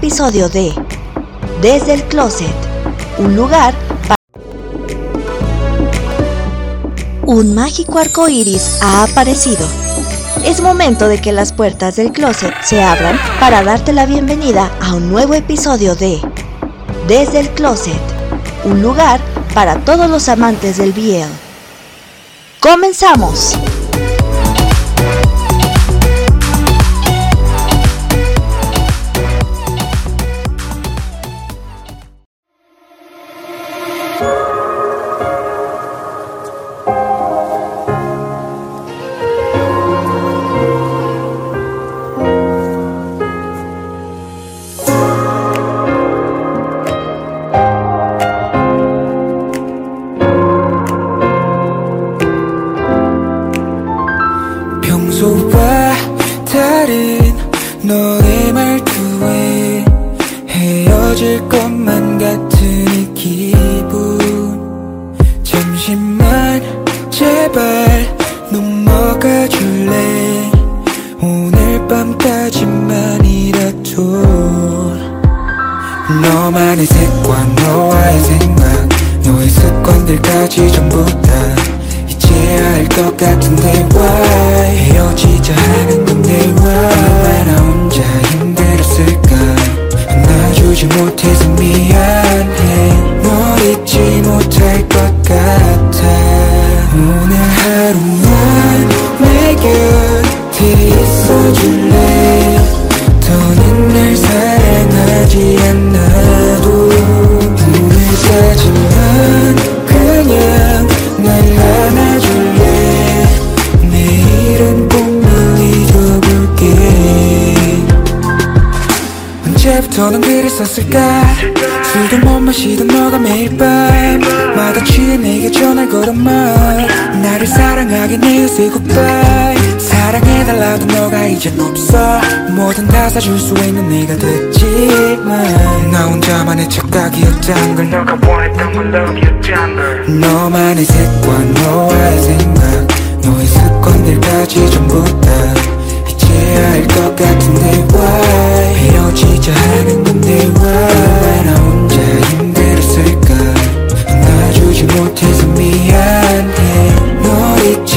episodio de Desde el Closet, un lugar para... Un mágico arco iris ha aparecido. Es momento de que las puertas del closet se abran para darte la bienvenida a un nuevo episodio de Desde el Closet, un lugar para todos los amantes del BL. ¡Comenzamos! Say goodbye. 사랑해달라도 너가 이젠 없어. 뭐든 다 사줄 수 있는 내가 됐지만 나 혼자만의 착각이었단 걸 너가 원했던 건 love였단 걸 너만의 습관 너와의 생각. 너의 습관들까지 전부 다 이제야 할것 같은데 why? 헤어지자 하는 건데 why? 나 혼자 힘들었을까? 안아주지 못해서 미안해. 널 잊지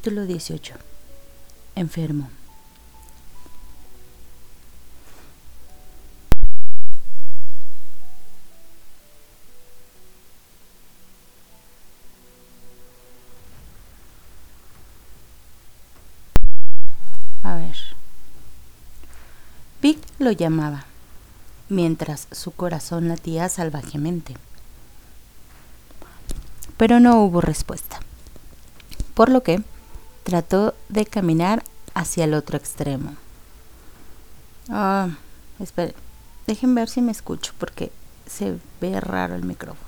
Capítulo 18. Enfermo. A ver. Vic lo llamaba, mientras su corazón latía salvajemente. Pero no hubo respuesta por lo que trató de caminar hacia el otro extremo. Ah, esperen, dejen ver si me escucho porque se ve raro el micrófono.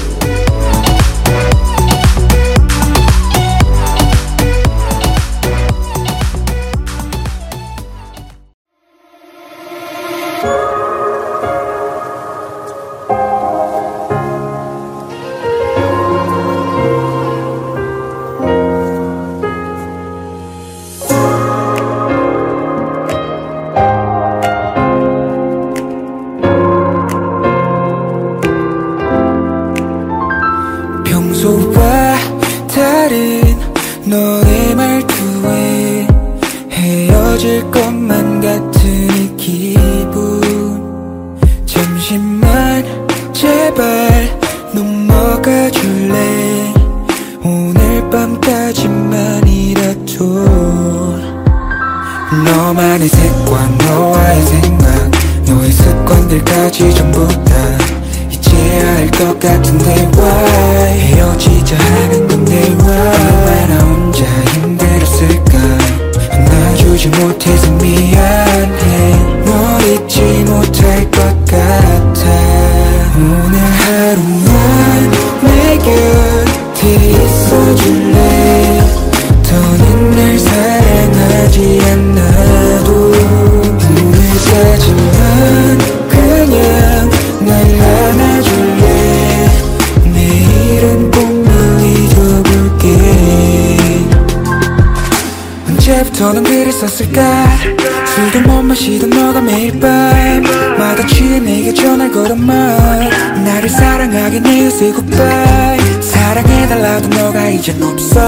이젠 없어.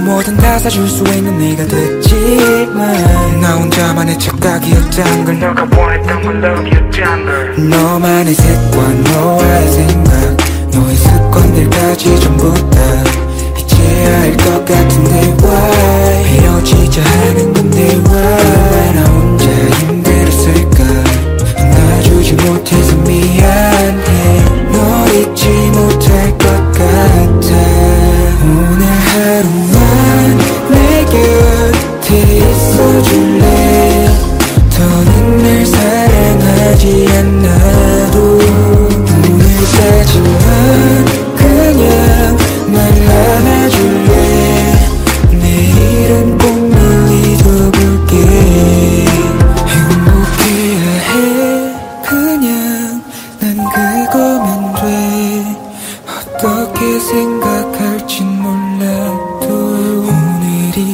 뭐든 다 사줄 수 있는 네가 됐지만 나 혼자만의 착각이었단 걸 너가 원했던 건 love였단 걸 너만의 색과 너와의 생각 너의 습관들까지 전부 다 이제야 알 것 같은데 why? 헤어지자 하는 건데 why? 나 혼자 힘들었을까? 안아주지 못해서 미안해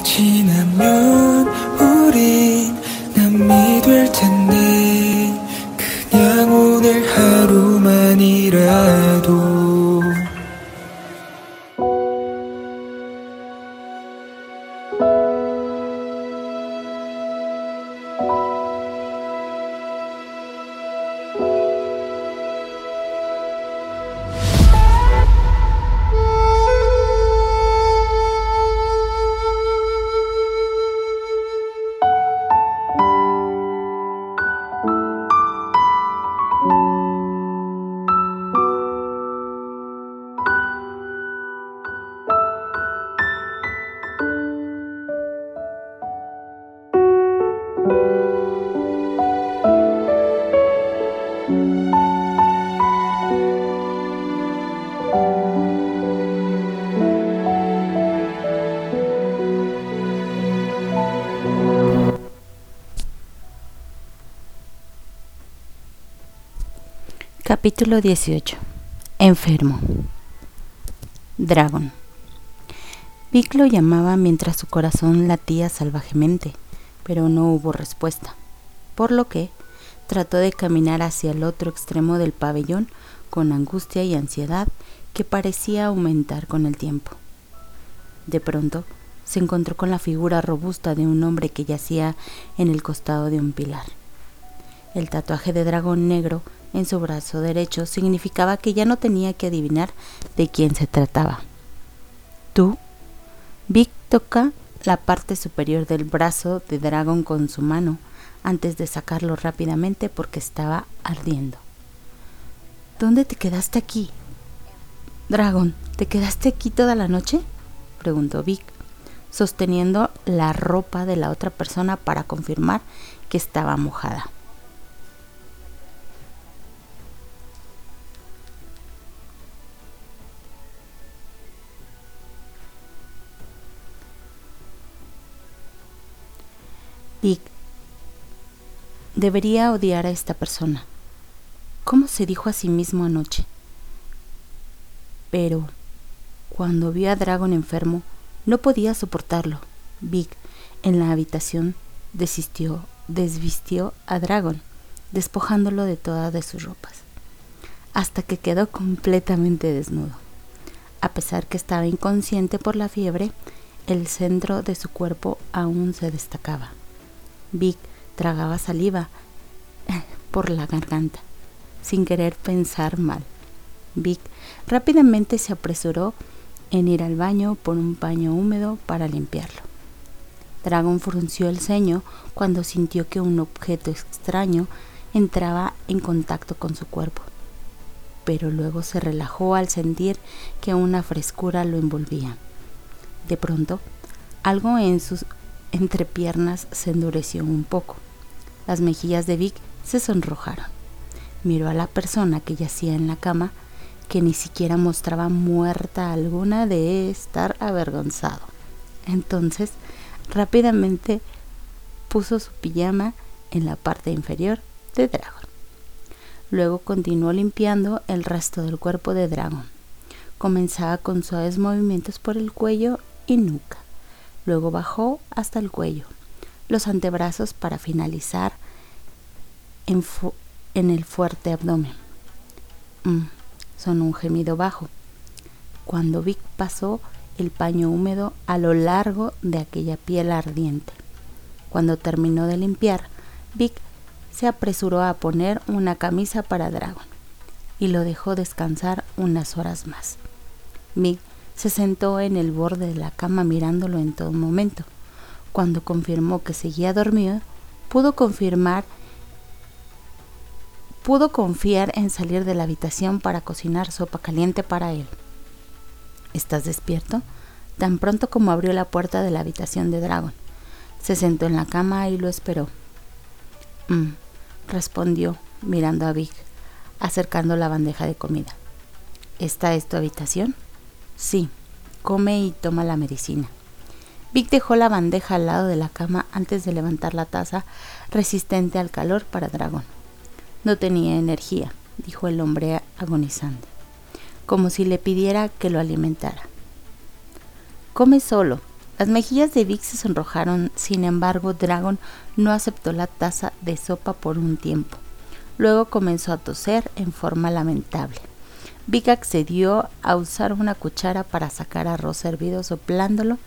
지나면 우린 Capítulo 18. Enfermo. Dragon. Vic lo llamaba mientras su corazón latía salvajemente, pero no hubo respuesta, por lo que trató de caminar hacia el otro extremo del pabellón con angustia y ansiedad que parecía aumentar con el tiempo. De pronto se encontró con la figura robusta de un hombre que yacía en el costado de un pilar. El tatuaje de dragón negro en su brazo derecho significaba que ya no tenía que adivinar de quién se trataba. ¿Tú? Vic toca la parte superior del brazo de dragón con su mano antes de sacarlo rápidamente porque estaba ardiendo. ¿Dónde te quedaste aquí? Dragon, ¿te quedaste aquí toda la noche? preguntó Vic, sosteniendo la ropa de la otra persona para confirmar que estaba mojada. Vic debería odiar a esta persona. ¿Cómo se dijo a sí mismo anoche? Pero cuando vio a Dragon enfermo, no podía soportarlo. Vic, en la habitación, desistió, desvistió a Dragon, despojándolo de todas sus ropas, hasta que quedó completamente desnudo. A pesar que estaba inconsciente por la fiebre, el centro de su cuerpo aún se destacaba. Vic tragaba saliva por la garganta, sin querer pensar mal. Vic rápidamente se apresuró en ir al baño por un paño húmedo para limpiarlo. Dragon frunció el ceño cuando sintió que un objeto extraño entraba en contacto con su cuerpo, pero luego se relajó al sentir que una frescura lo envolvía. De pronto, algo en sus entrepiernas se endureció un poco. Las mejillas de Vic se sonrojaron. Miró a la persona que yacía en la cama que ni siquiera mostraba muerta alguna de estar avergonzado. Entonces, rápidamente puso su pijama en la parte inferior de Dragon. Luego continuó limpiando el resto del cuerpo de Dragon. Comenzaba con suaves movimientos por el cuello y nuca. Luego bajó hasta el cuello, los antebrazos para finalizar en, el fuerte abdomen. Mm son un gemido bajo. Cuando Vic pasó el paño húmedo a lo largo de aquella piel ardiente. Cuando terminó de limpiar, Vic se apresuró a poner una camisa para Dragon y lo dejó descansar unas horas más. Vic se sentó en el borde de la cama mirándolo en todo momento. Cuando confirmó que seguía dormido, pudo confirmar pudo confiar en salir de la habitación para cocinar sopa caliente para él. ¿Estás despierto? Tan pronto como abrió la puerta de la habitación de Dragon. Se sentó en la cama y lo esperó. Mm, respondió, mirando a Vic, acercando la bandeja de comida. ¿Esta es tu habitación? Sí, come y toma la medicina. Vic dejó la bandeja al lado de la cama antes de levantar la taza resistente al calor para Dragon. No tenía energía, dijo el hombre agonizante, como si le pidiera que lo alimentara. Come solo. Las mejillas de Vic se sonrojaron, sin embargo, Dragon no aceptó la taza de sopa por un tiempo. Luego comenzó a toser en forma lamentable. Vic accedió a usar una cuchara para sacar arroz hervido soplándolo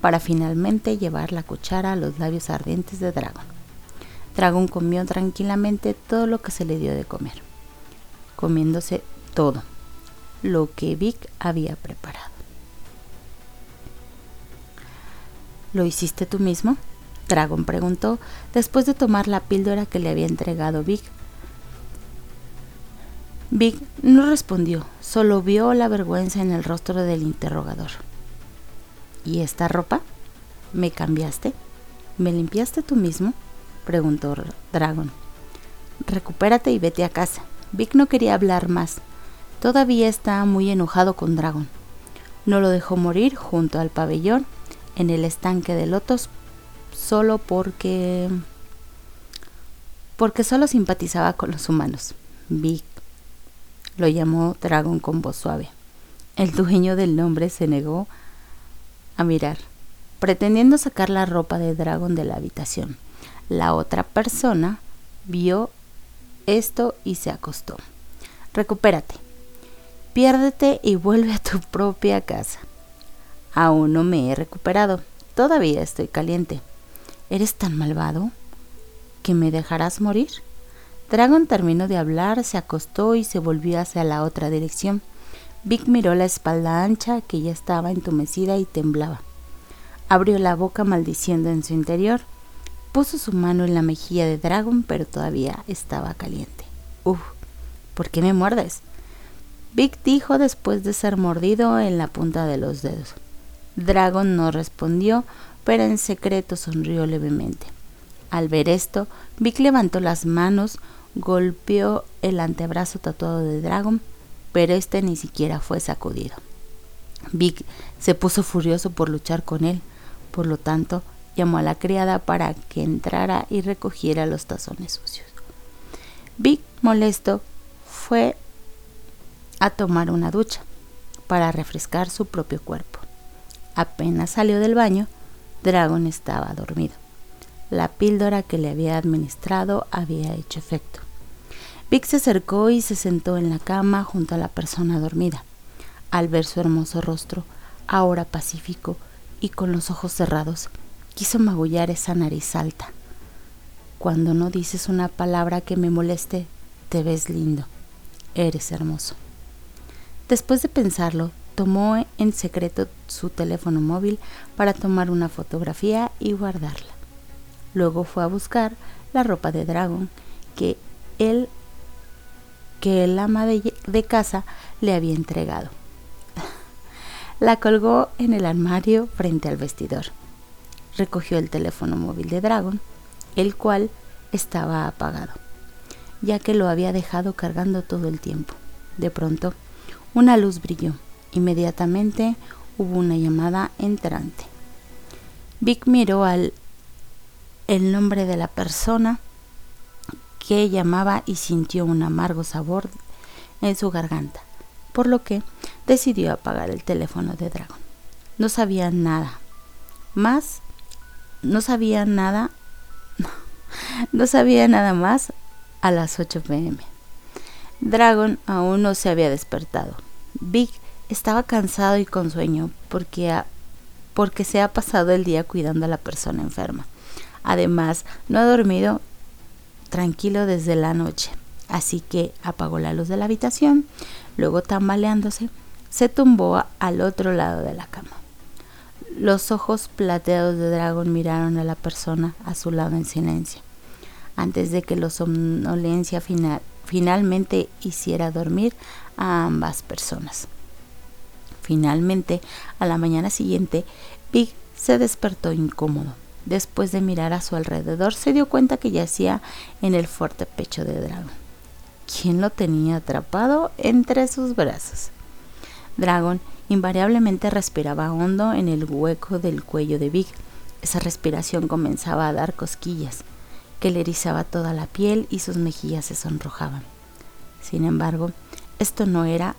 para finalmente llevar la cuchara a los labios ardientes de Dragon. Dragon comió tranquilamente todo lo que se le dio de comer, comiéndose todo lo que Vic había preparado. ¿Lo hiciste tú mismo? Dragon preguntó después de tomar la píldora que le había entregado Vic. Vic no respondió, solo vio la vergüenza en el rostro del interrogador. ¿Y esta ropa? ¿Me cambiaste? ¿Me limpiaste tú mismo? preguntó Dragon. Recupérate y vete a casa. Vic no quería hablar más. Todavía estaba muy enojado con Dragon. No lo dejó morir junto al pabellón en el estanque de lotos solo porque porque solo simpatizaba con los humanos. Vic lo llamó Dragon con voz suave. El dueño del nombre se negó a mirar, pretendiendo sacar la ropa de Dragon de la habitación. La otra persona vio esto y se acostó. Recupérate. Piérdete y vuelve a tu propia casa. Aún no me he recuperado. Todavía estoy caliente. ¿Eres tan malvado que me dejarás morir? Dragon terminó de hablar, se acostó y se volvió hacia la otra dirección. Vic miró la espalda ancha que ya estaba entumecida y temblaba. Abrió la boca maldiciendo en su interior Puso su mano en la mejilla de Dragon, pero todavía estaba caliente. Uf, ¿Por qué me muerdes? Vic dijo después de ser mordido en la punta de los dedos. Dragon no respondió, pero en secreto sonrió levemente. Al ver esto, Vic levantó las manos, golpeó el antebrazo tatuado de Dragon, pero este ni siquiera fue sacudido. Vic se puso furioso por luchar con él, por lo tanto, llamó a la criada para que entrara y recogiera los tazones sucios. Vic, molesto, fue a tomar una ducha para refrescar su propio cuerpo. Apenas salió del baño, Dragon estaba dormido. La píldora que le había administrado había hecho efecto. Vic se acercó y se sentó en la cama junto a la persona dormida. Al ver su hermoso rostro, ahora pacífico y con los ojos cerrados, quiso magullar esa nariz alta. Cuando no dices una palabra que me moleste, te ves lindo. Eres hermoso. Después de pensarlo, tomó en secreto su teléfono móvil para tomar una fotografía y guardarla. Luego fue a buscar la ropa de Dragon que él que el ama de, de casa le había entregado. La colgó en el armario frente al vestidor. Recogió el teléfono móvil de Dragon, el cual estaba apagado, ya que lo había dejado cargando todo el tiempo. De pronto, una luz brilló. Inmediatamente hubo una llamada entrante. Vic miró al el nombre de la persona que llamaba y sintió un amargo sabor en su garganta, por lo que decidió apagar el teléfono de Dragon. No sabía nada más, no sabía nada, no sabía nada más a las 8 pm. Dragon aún no se había despertado. Big estaba cansado y con sueño porque, porque se ha pasado el día cuidando a la persona enferma. Además, no ha dormido tranquilo desde la noche, así que apagó la luz de la habitación, luego tambaleándose, se tumbó al otro lado de la cama. Los ojos plateados de Dragon miraron a la persona a su lado en silencio, antes de que la somnolencia final finalmente hiciera dormir a ambas personas. Finalmente, a la mañana siguiente, Big se despertó incómodo. Después de mirar a su alrededor, se dio cuenta que yacía en el fuerte pecho de Dragon. ¿Quién lo tenía atrapado entre sus brazos? Dragon invariablemente respiraba hondo en el hueco del cuello de Big. Esa respiración comenzaba a dar cosquillas que le erizaba toda la piel y sus mejillas se sonrojaban. Sin embargo, esto no era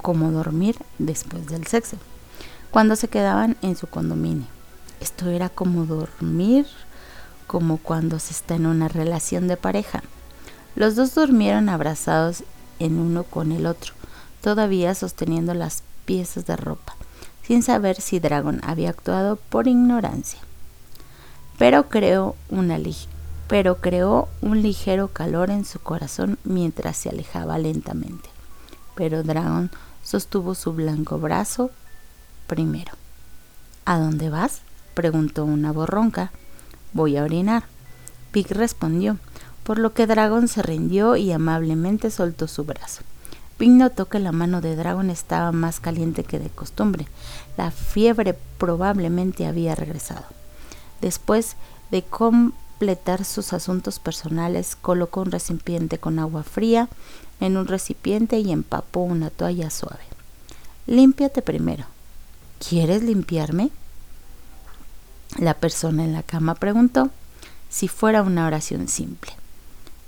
como dormir después del sexo, cuando se quedaban en su condominio. Esto era como dormir como cuando se está en una relación de pareja. Los dos durmieron abrazados en uno con el otro, todavía sosteniendo las piezas de ropa, sin saber si Dragon había actuado por ignorancia. Pero creó una, pero creó un ligero calor en su corazón mientras se alejaba lentamente. Pero Dragon sostuvo su blanco brazo primero. ¿A dónde vas? Preguntó una borronca. Voy a orinar. Pig respondió, por lo que Dragon se rindió y amablemente soltó su brazo. Pig notó que la mano de Dragon estaba más caliente que de costumbre. La fiebre probablemente había regresado. Después de completar sus asuntos personales, colocó un recipiente con agua fría en un recipiente y empapó una toalla suave. Límpiate primero. ¿Quieres limpiarme? La persona en la cama preguntó si fuera una oración simple.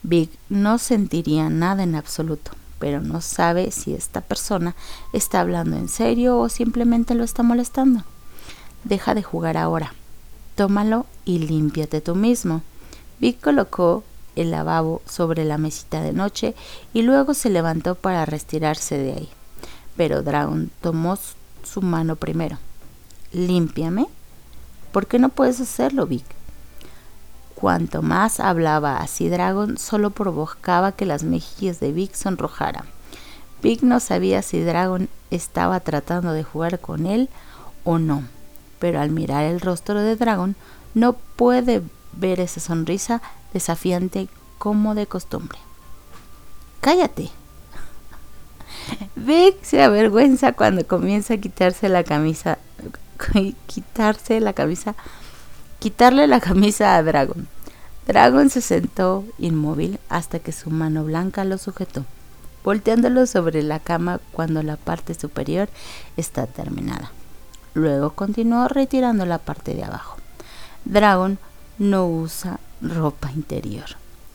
Big no sentiría nada en absoluto, pero no sabe si esta persona está hablando en serio o simplemente lo está molestando. Deja de jugar ahora, tómalo y límpiate tú mismo. Vic colocó el lavabo sobre la mesita de noche y luego se levantó para retirarse de ahí. Pero Dragon tomó su mano primero. ¿Límpiame? ¿Por qué no puedes hacerlo, Vic? Cuanto más hablaba así Dragon, solo provocaba que las mejillas de Vic sonrojaran. Vic no sabía si Dragon estaba tratando de jugar con él o no pero al mirar el rostro de Dragon no puede ver esa sonrisa desafiante como de costumbre. Cállate, Vic se avergüenza cuando comienza a quitarse la camisa, quitarse la camisa, quitarle la camisa a Dragon. Dragon se sentó inmóvil hasta que su mano blanca lo sujetó, volteándolo sobre la cama cuando la parte superior está terminada. Luego continuó retirando la parte de abajo. Dragon no usa ropa interior.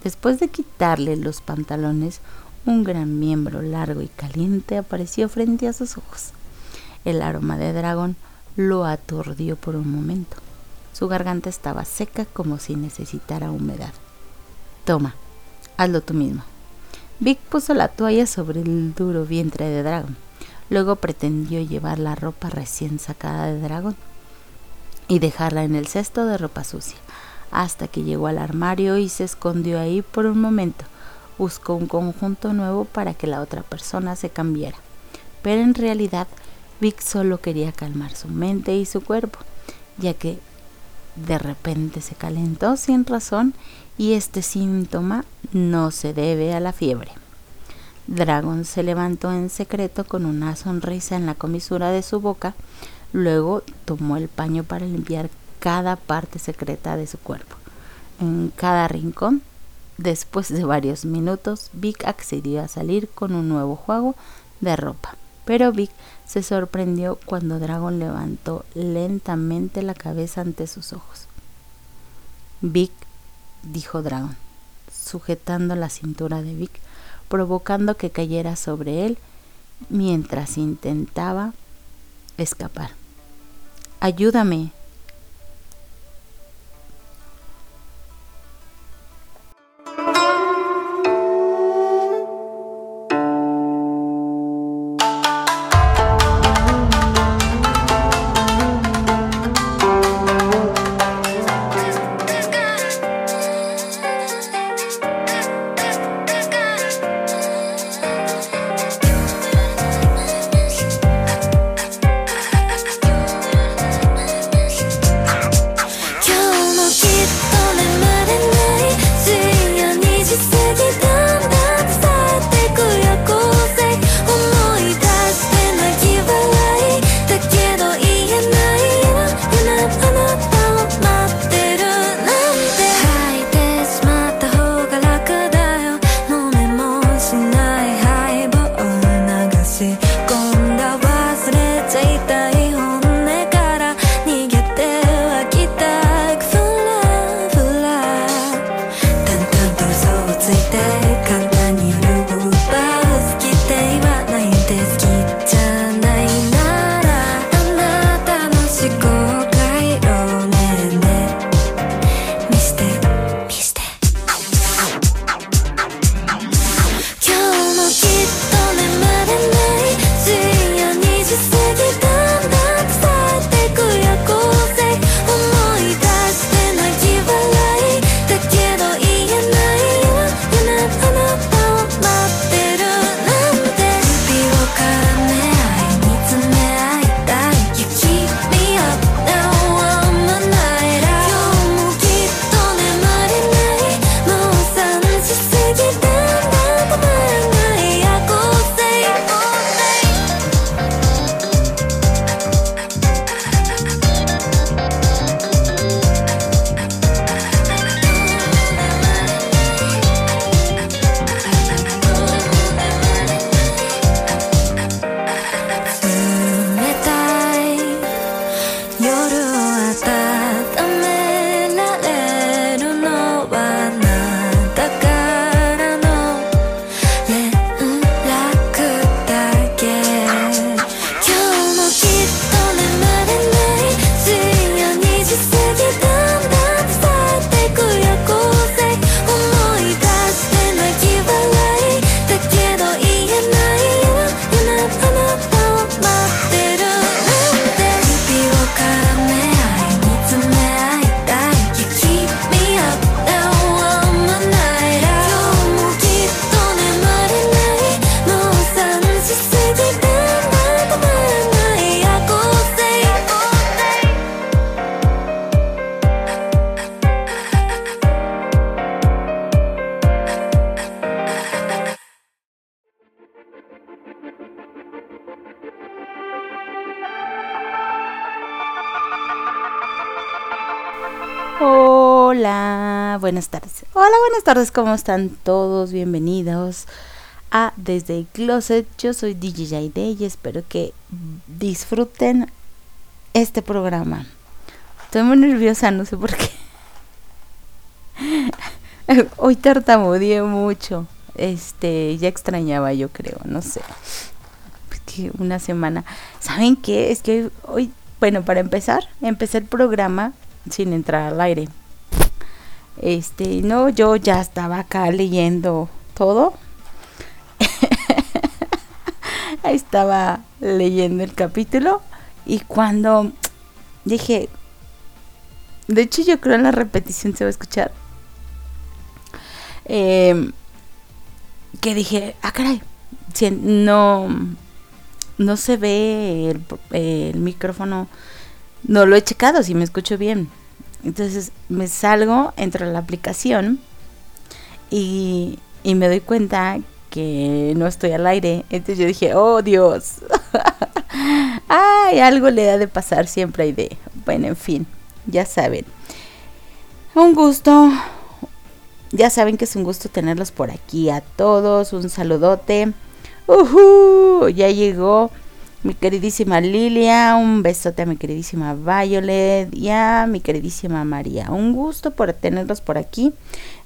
Después de quitarle los pantalones, un gran miembro largo y caliente apareció frente a sus ojos. El aroma de dragón lo aturdió por un momento. Su garganta estaba seca como si necesitara humedad. Toma, hazlo tú mismo. Vic puso la toalla sobre el duro vientre de dragón. Luego pretendió llevar la ropa recién sacada de dragón y dejarla en el cesto de ropa sucia, hasta que llegó al armario y se escondió ahí por un momento. Buscó un conjunto nuevo para que la otra persona se cambiara. Pero en realidad Vic solo quería calmar su mente y su cuerpo, ya que de repente se calentó sin razón y este síntoma no se debe a la fiebre. Dragon se levantó en secreto con una sonrisa en la comisura de su boca, luego tomó el paño para limpiar cada parte secreta de su cuerpo. En cada rincón, después de varios minutos, Vic accedió a salir con un nuevo juego de ropa. Pero Vic se sorprendió cuando Dragon levantó lentamente la cabeza ante sus ojos. Vic, dijo Dragon, sujetando la cintura de Vic, provocando que cayera sobre él mientras intentaba escapar. Ayúdame, tardes, ¿cómo están todos? Bienvenidos a Desde el Closet. Yo soy DJ Yaide y espero que disfruten este programa. Estoy muy nerviosa, no sé por qué. Hoy tartamudeé mucho. Este, ya extrañaba, yo creo, no sé. Que una semana. ¿Saben qué? Es que hoy, hoy, bueno, para empezar, empecé el programa sin entrar al aire. Este, no, yo ya estaba acá leyendo todo. estaba leyendo el capítulo y cuando dije, de hecho yo creo en la repetición se va a escuchar, eh, que dije, ah caray, no, no se ve el, el micrófono, no lo he checado si me escucho bien. Entonces me salgo, entro a la aplicación y, y me doy cuenta que no estoy al aire. Entonces yo dije, oh Dios. Ay, algo le da de pasar siempre hay de. Bueno, en fin, ya saben. Un gusto. Ya saben que es un gusto tenerlos por aquí a todos. Un saludote. Uh Ya llegó mi queridísima Lilia, un besote a mi queridísima Violet y a mi queridísima María. Un gusto por tenerlos por aquí.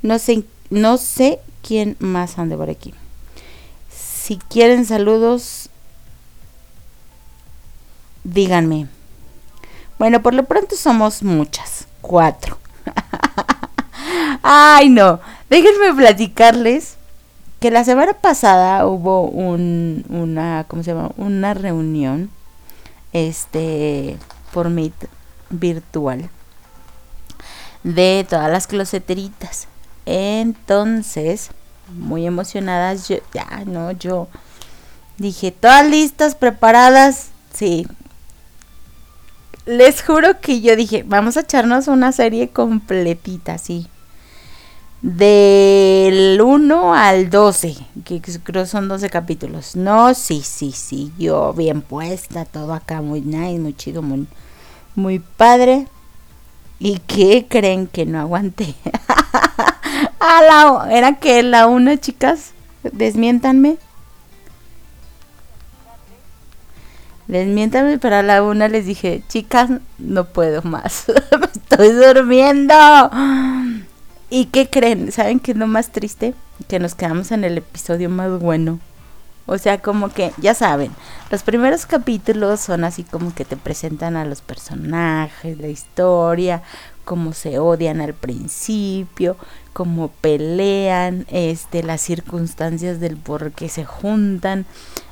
No sé, no sé quién más ande por aquí. Si quieren saludos, díganme. Bueno, por lo pronto somos muchas, cuatro. Ay, no. Déjenme platicarles que la semana pasada hubo un, una, ¿cómo se llama? Una reunión, este, por Meet virtual de todas las closeteritas. Entonces, muy emocionadas, yo, ya, no, yo dije, todas listas, preparadas, sí. Les juro que yo dije, vamos a echarnos una serie completita, sí del 1 al 12, que creo son 12 capítulos. No, sí, sí, sí, yo bien puesta, todo acá muy nice, muy chido, muy, muy padre. ¿Y qué creen que no aguanté? a la, ¿Era que la una, chicas? Desmiéntanme. Desmiéntanme, pero a la una les dije, chicas, no puedo más. Estoy durmiendo. ¿Y qué creen? ¿Saben qué es lo más triste? Que nos quedamos en el episodio más bueno. O sea, como que, ya saben, los primeros capítulos son así como que te presentan a los personajes, la historia, cómo se odian al principio, cómo pelean, este, las circunstancias del por qué se juntan,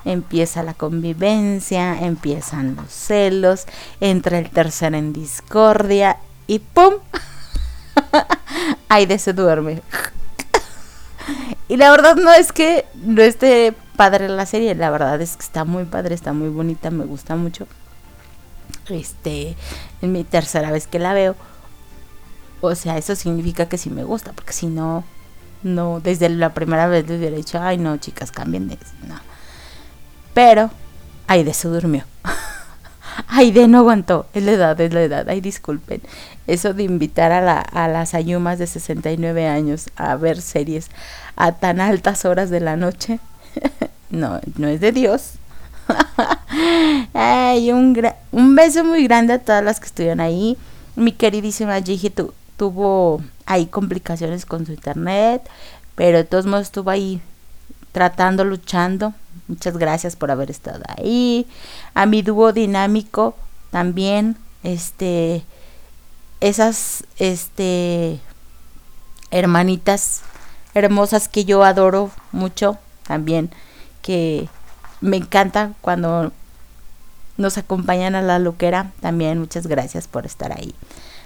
empieza la convivencia, empiezan los celos, entra el tercer en discordia y ¡pum! Aide se duerme. y la verdad no es que no esté padre la serie, la verdad es que está muy padre, está muy bonita, me gusta mucho. Este, es mi tercera vez que la veo. O sea, eso significa que sí me gusta, porque si no, no, desde la primera vez les hubiera dicho, ay no, chicas, cambien de. No. Pero, Aide se durmió. Aide no aguantó, es la edad, es la edad, ay disculpen. Eso de invitar a, la, a las ayumas de 69 años a ver series a tan altas horas de la noche, no, no es de Dios. ay, un, un beso muy grande a todas las que estuvieron ahí. Mi queridísima Gigi tuvo ahí complicaciones con su internet, pero de todos modos estuvo ahí tratando, luchando. Muchas gracias por haber estado ahí. A mi dúo dinámico también, este, esas, este, hermanitas hermosas que yo adoro mucho también, que me encanta cuando nos acompañan a la loquera. También muchas gracias por estar ahí.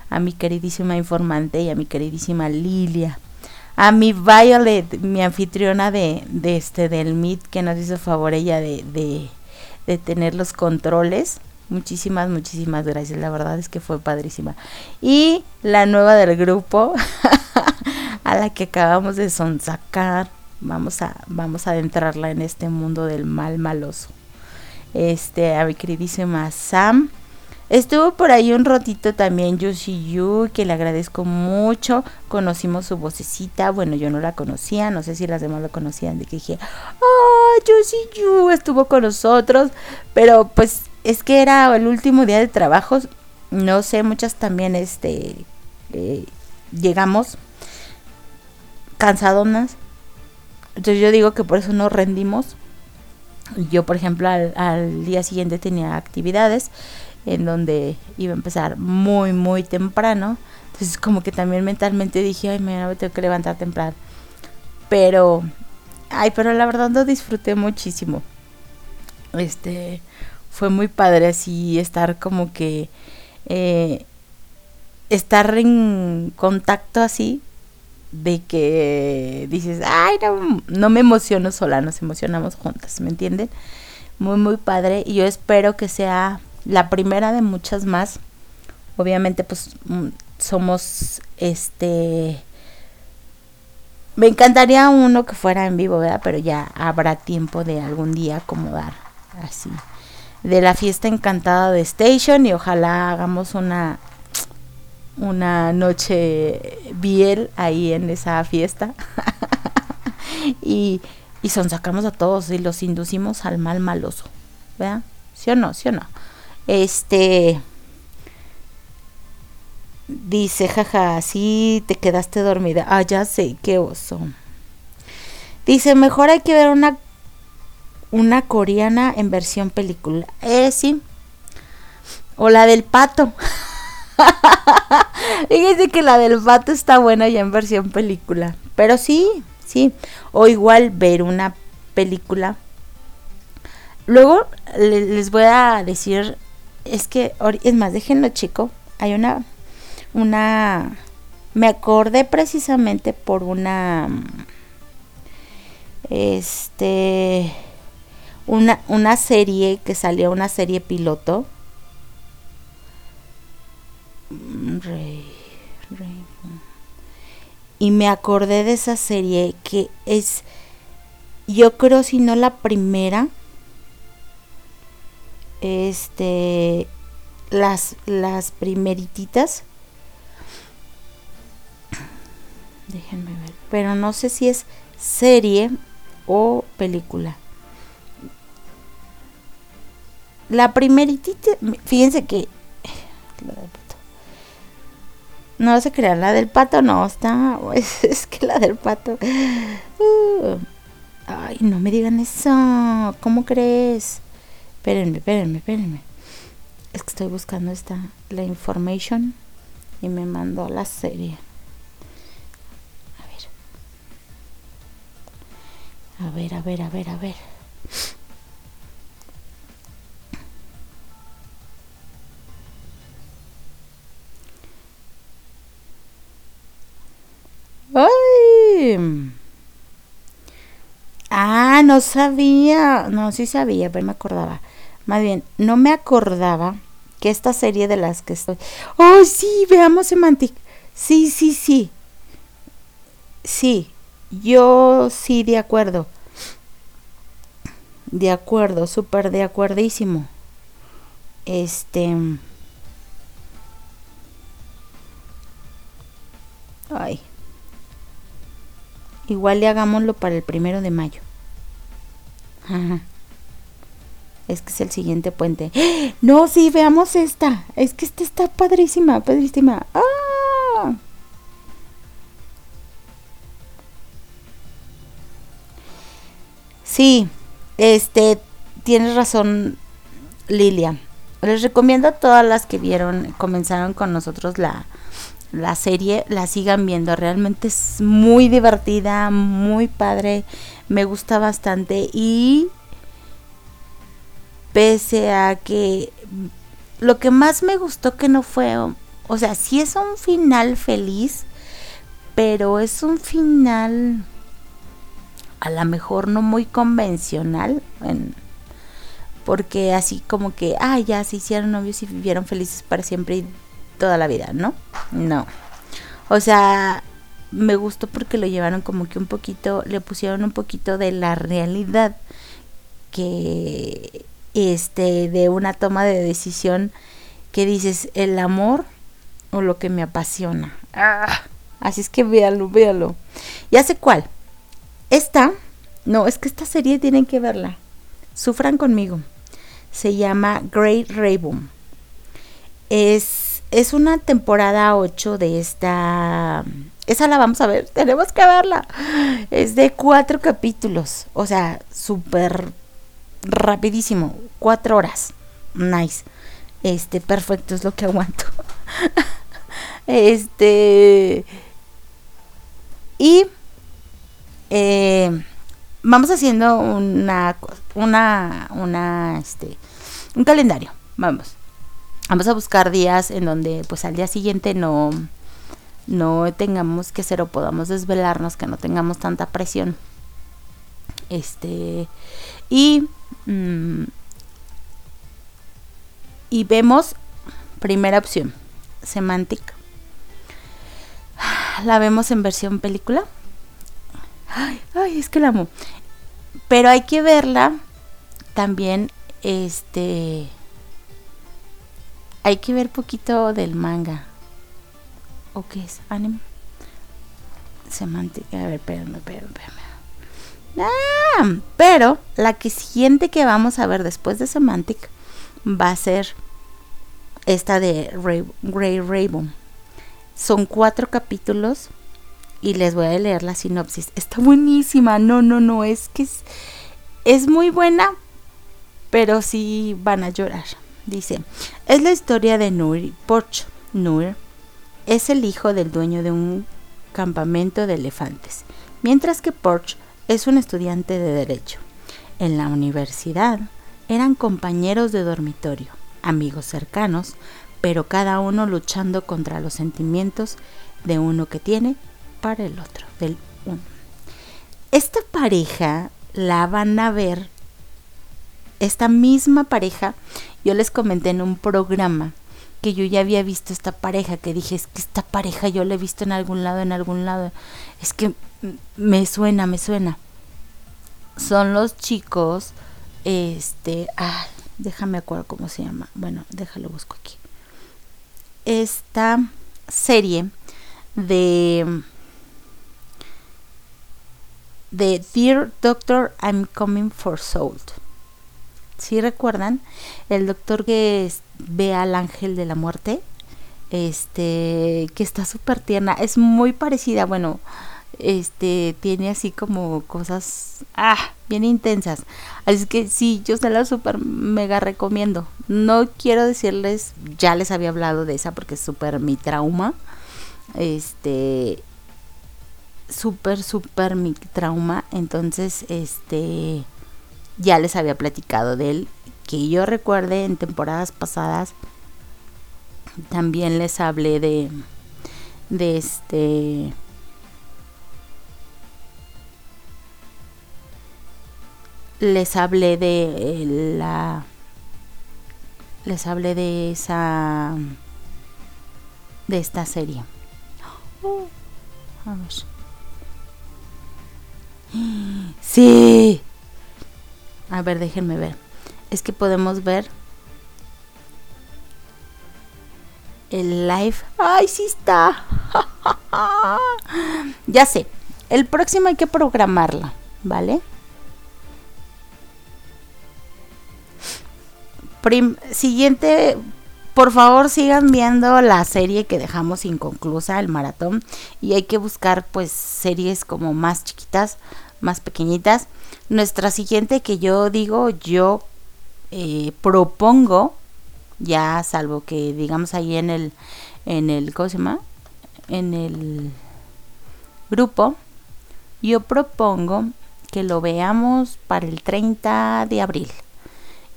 A mi queridísima informante y a mi queridísima Lilia a mi Violet, mi anfitriona de, de este del Meet, que nos hizo favor ella de, de, tener los controles. Muchísimas, muchísimas gracias. La verdad es que fue padrísima. Y la nueva del grupo, a la que acabamos de sonsacar. Vamos a, vamos a adentrarla en este mundo del mal maloso. Este, a mi queridísima Sam, Estuvo por ahí un ratito también Yushi Yu, que le agradezco mucho. Conocimos su vocecita. Bueno, yo no la conocía, no sé si las demás lo conocían. De que dije, ¡Oh, Yushi Yu! Estuvo con nosotros. Pero pues es que era el último día de trabajo. No sé, muchas también este eh, llegamos cansadonas. Entonces yo digo que por eso nos rendimos. Yo, por ejemplo, al, al día siguiente tenía actividades en donde iba a empezar muy, muy temprano. Entonces como que también mentalmente dije, ay, me tengo que levantar temprano. Pero, ay, pero la verdad lo disfruté muchísimo. Este, fue muy padre así estar como que, eh, estar en contacto así de que dices, ay, no, no me emociono sola, nos emocionamos juntas, ¿me entienden? Muy, muy padre. Y yo espero que sea la primera de muchas más. Obviamente, pues mm, somos este. Me encantaría uno que fuera en vivo, ¿verdad? Pero ya habrá tiempo de algún día acomodar así. De la fiesta encantada de Station y ojalá hagamos una una noche biel ahí en esa fiesta. y, y son sacamos a todos y los inducimos al mal maloso. ¿Verdad? ¿Sí o no? ¿Sí o no? Este dice, jaja, sí te quedaste dormida. Ah, ya sé, qué oso. Dice, mejor hay que ver una una coreana en versión película. Eh, sí. O la del pato. Fíjense que la del pato está buena ya en versión película. Pero sí, sí. O igual ver una película. Luego les voy a decir es que, es más, déjenlo chico, hay una, una, me acordé precisamente por una, este, una, una serie que salió, una serie piloto. Y me acordé de esa serie que es, yo creo si no la primera, este las las primerititas déjenme ver pero no sé si es serie o película. La primeritita fíjense que no se crea la del pato no está es, que la del pato uh, ay no me digan eso cómo crees Espérenme, espérenme, espérenme. Es que estoy buscando esta, la information y me mandó la serie. A ver. A ver, a ver, a ver, a ver. ¡Ay! Ah, no sabía. No, sí sabía, pero me acordaba. Más bien, no me acordaba que esta serie de las que estoy. ¡Oh, sí! Veamos Semantic. Sí, sí, sí. Sí, yo sí, de acuerdo. De acuerdo, súper de acuerdísimo. Este. Ay. Igual le hagámoslo para el primero de mayo. Ajá. Es que es el siguiente puente. No, sí, veamos esta. Es que esta está padrísima, padrísima. ¡Ah! Sí, este, tienes razón, Lilia. Les recomiendo a todas las que vieron, comenzaron con nosotros la, la serie, la sigan viendo. Realmente es muy divertida, muy padre. Me gusta bastante y pese a que lo que más me gustó que no fue, o sea, sí es un final feliz, pero es un final a lo mejor no muy convencional, porque así como que, ah, ya se hicieron novios y vivieron felices para siempre y toda la vida, ¿no? No. O sea, me gustó porque lo llevaron como que un poquito, le pusieron un poquito de la realidad que este de una toma de decisión que dices el amor o lo que me apasiona. Ah, así es que véalo, véalo. Ya sé cuál. Esta, no, es que esta serie tienen que verla. Sufran conmigo. Se llama Great Rainbow. Es, es una temporada 8 de esta... Esa la vamos a ver, tenemos que verla. Es de cuatro capítulos, o sea, súper rapidísimo, cuatro horas. Nice. Este, perfecto, es lo que aguanto. este. Y eh, vamos haciendo una, una, una, este, un calendario. Vamos. Vamos a buscar días en donde, pues, al día siguiente no, no tengamos que hacer o podamos desvelarnos, que no tengamos tanta presión. Este, y y vemos primera opción, Semantic. La vemos en versión película. Ay, ay, es que la amo. Pero hay que verla también, este... Hay que ver poquito del manga. ¿O qué es? Anime. Semantic. A ver, espérame, espérame, espérame. Ah, pero la que siguiente que vamos a ver después de Semantic va a ser esta de Grey Raven. Son cuatro capítulos y les voy a leer la sinopsis. Está buenísima. No, no, no. Es que es, muy buena, pero sí van a llorar. Dice, es la historia de Nur Porch. Nur es el hijo del dueño de un campamento de elefantes, mientras que Porch es un estudiante de derecho. En la universidad, eran compañeros de dormitorio, amigos cercanos, pero cada uno luchando contra los sentimientos de uno que tiene para el otro, del uno. Esta pareja la van a ver, esta misma pareja, yo les comenté en un programa que yo ya había visto esta pareja, que dije, es que esta pareja yo la he visto en algún lado, en algún lado, es que me suena, me suena. Son los chicos este, ah, déjame acuerdo cómo se llama. Bueno, déjalo busco aquí. Esta serie de de Dear Doctor, I'm Coming for Soul. Si recuerdan? El doctor que ve al ángel de la muerte, este, que está súper tierna, es muy parecida, bueno, este tiene así como cosas ah bien intensas. Así que sí yo se la super mega recomiendo. No quiero decirles ya les había hablado de esa porque es súper mi trauma. Este súper súper mi trauma. Entonces este ya les había platicado de él. Que yo recuerde en temporadas pasadas también les hablé de de este les hablé de eh, la les hablé de esa de esta serie. Ver. Sí. A ver déjenme ver. Es que podemos ver el live. Ay sí está ya sé. El próximo hay que programarla vale siguiente, por favor sigan viendo la serie que dejamos inconclusa, el maratón, y hay que buscar pues series como más chiquitas, más pequeñitas. Nuestra siguiente que yo digo, yo eh, propongo, ya salvo que digamos ahí en el, en el, ¿cómo se llama? En el grupo, yo propongo que lo veamos para el 30 de abril.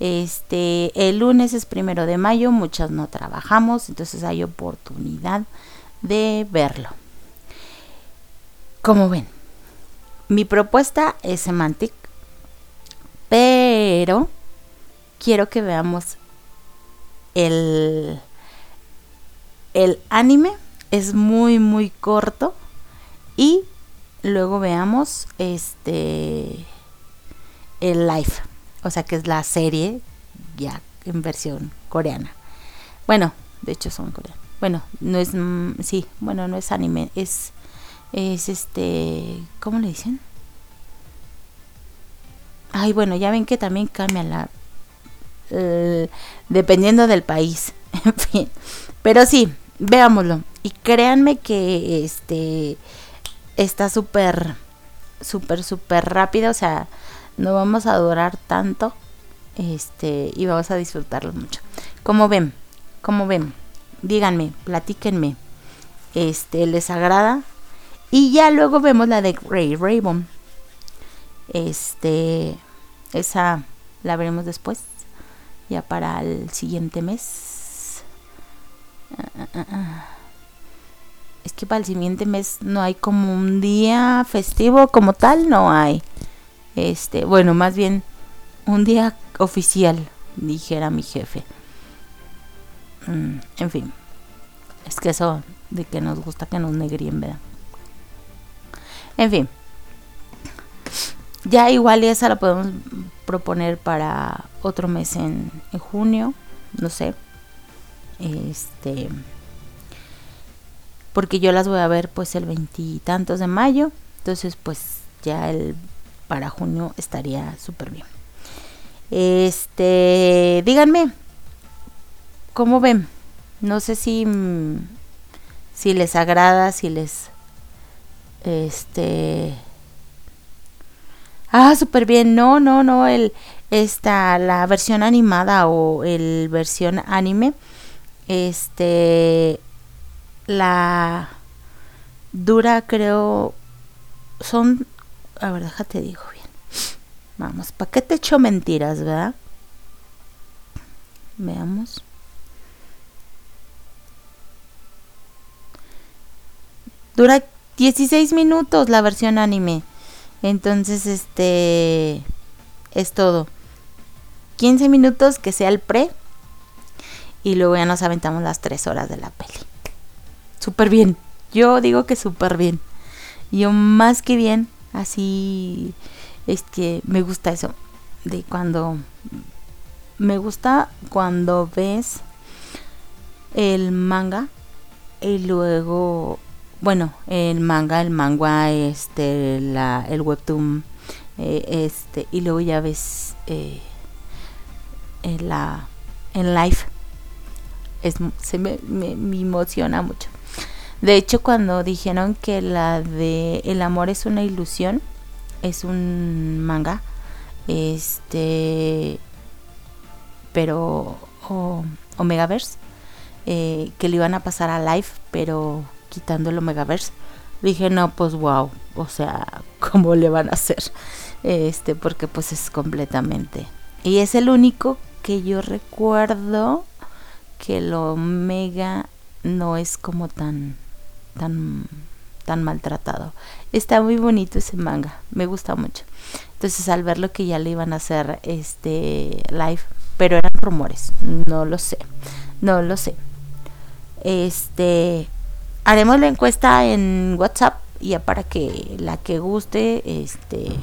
Este, el lunes es primero de mayo, muchas no trabajamos, entonces hay oportunidad de verlo. Como ven, mi propuesta es semantic, pero quiero que veamos el, el anime. Es muy, muy corto. Y luego veamos este el live o sea que es la serie ya en versión coreana. Bueno, de hecho son coreanos. Bueno, no es, mm, sí, bueno, no es anime, es, es este, ¿cómo le dicen? Ay, bueno, ya ven que también cambia la, dependiendo del país, en fin. Pero sí, veámoslo. Y créanme que este está súper, súper, súper rápido. O sea, no vamos a durar tanto. Este, y vamos a disfrutarlo mucho. Como ven, como ven, díganme, platíquenme. Este, ¿les agrada? Y ya luego vemos la de Ray Raybon. Este, esa la veremos después. Ya para el siguiente mes. Ah, ah, ah, es que para el siguiente mes no hay como un día festivo como tal, no hay. Este, bueno, más bien un día oficial, dijera mi jefe. Mm, en fin. Es que eso de que nos gusta que nos negríen, ¿verdad? En fin. Ya igual esa la podemos proponer para otro mes en, en junio. No sé. Este. Porque yo las voy a ver pues el veintitantos de mayo. Entonces pues ya el para junio estaría súper bien. Este, díganme, ¿cómo ven? No sé si, mm, si les agrada, si les, este, ah, súper bien, no, no, no, el, esta, la versión animada o el versión anime, este, la dura creo, son, a ver, déjate digo bien. Vamos, ¿para qué te echo mentiras, verdad? Veamos. Dura 16 minutos la versión anime. Entonces, este es todo. 15 minutos que sea el pre. Y luego ya nos aventamos las 3 horas de la peli. Súper bien. Yo digo que súper bien. Yo más que bien. Así es que me gusta eso de cuando me gusta cuando ves el manga y luego bueno el manga el manga este la el webtoon eh, este y luego ya ves eh, en la en live es, se me, me, me emociona mucho de hecho cuando dijeron que la de el amor es una ilusión es un manga, este, pero o, Omegaverse, eh, que le iban a pasar a live, pero quitando el Omegaverse. Dije, no, pues wow, o sea, ¿cómo le van a hacer? Este, porque pues es completamente. Y es el único que yo recuerdo que el Omega no es como tan, tan tan maltratado. Está muy bonito ese manga, me gusta mucho. Entonces al ver lo que ya le iban a hacer este live, pero eran rumores, no lo sé, no lo sé. Este haremos la encuesta en WhatsApp ya para que la que guste este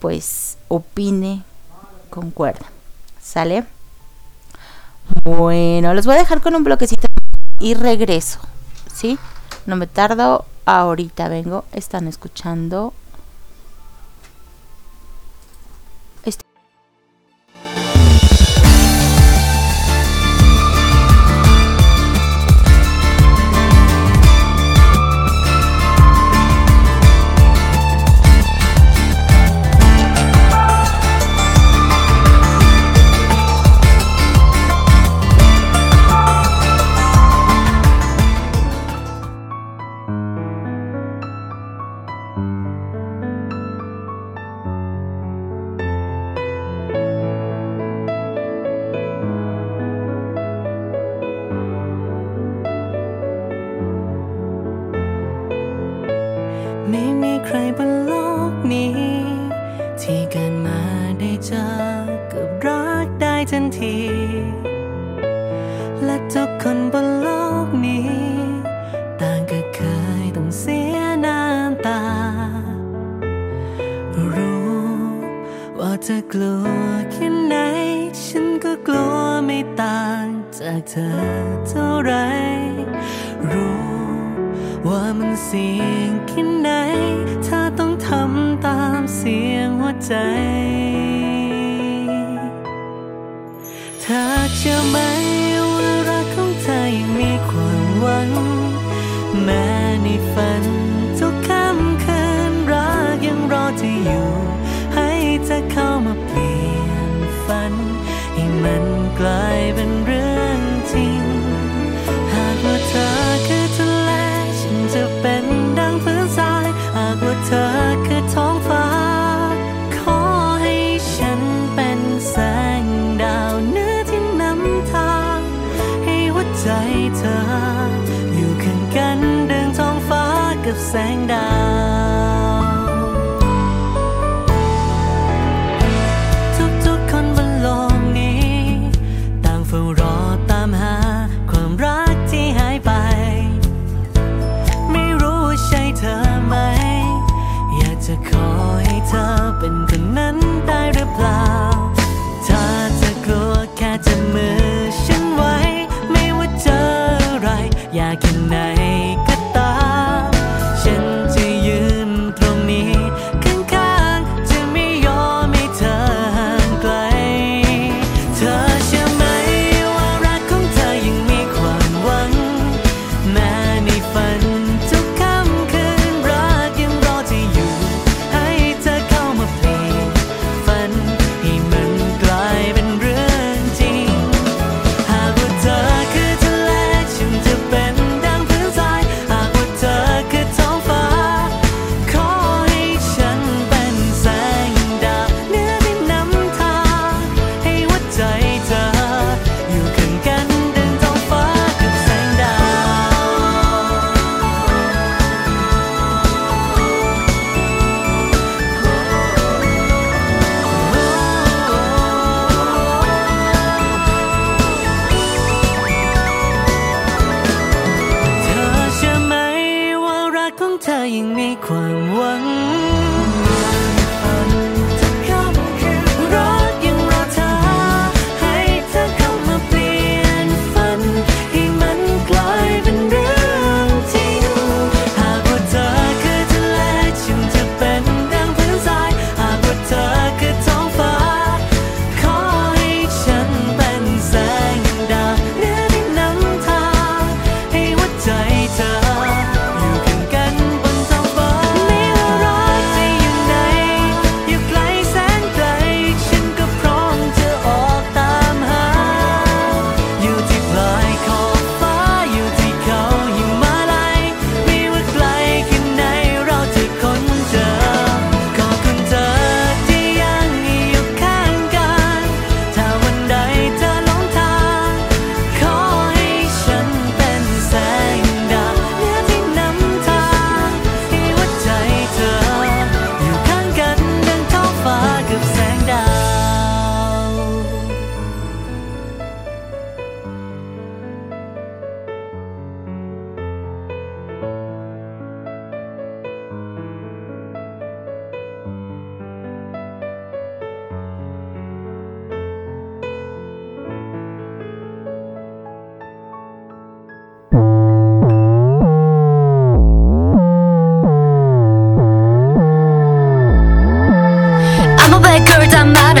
pues opine, concuerda. ¿Sale? Bueno, los voy a dejar con un bloquecito y regreso. No me tardo, ahorita vengo. Están escuchando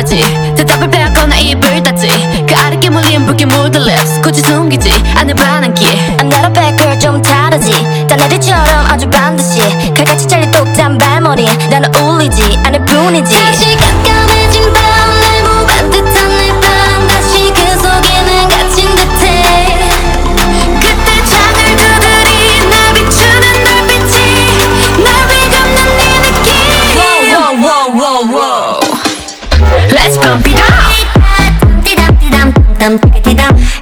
뻔하지. 대답을 빼앗거나 입을 닫지. 그 아랫게 물린 붉게 물들 lips. 굳이 숨기지 않을 반한 길. 안내로 백을 좀 다르지. 딴 애들처럼 아주 반드시. 칼같이 잘린 똑짠 발머리 나는 울리지 않을 뿐이지. 그 시간 Pump it up.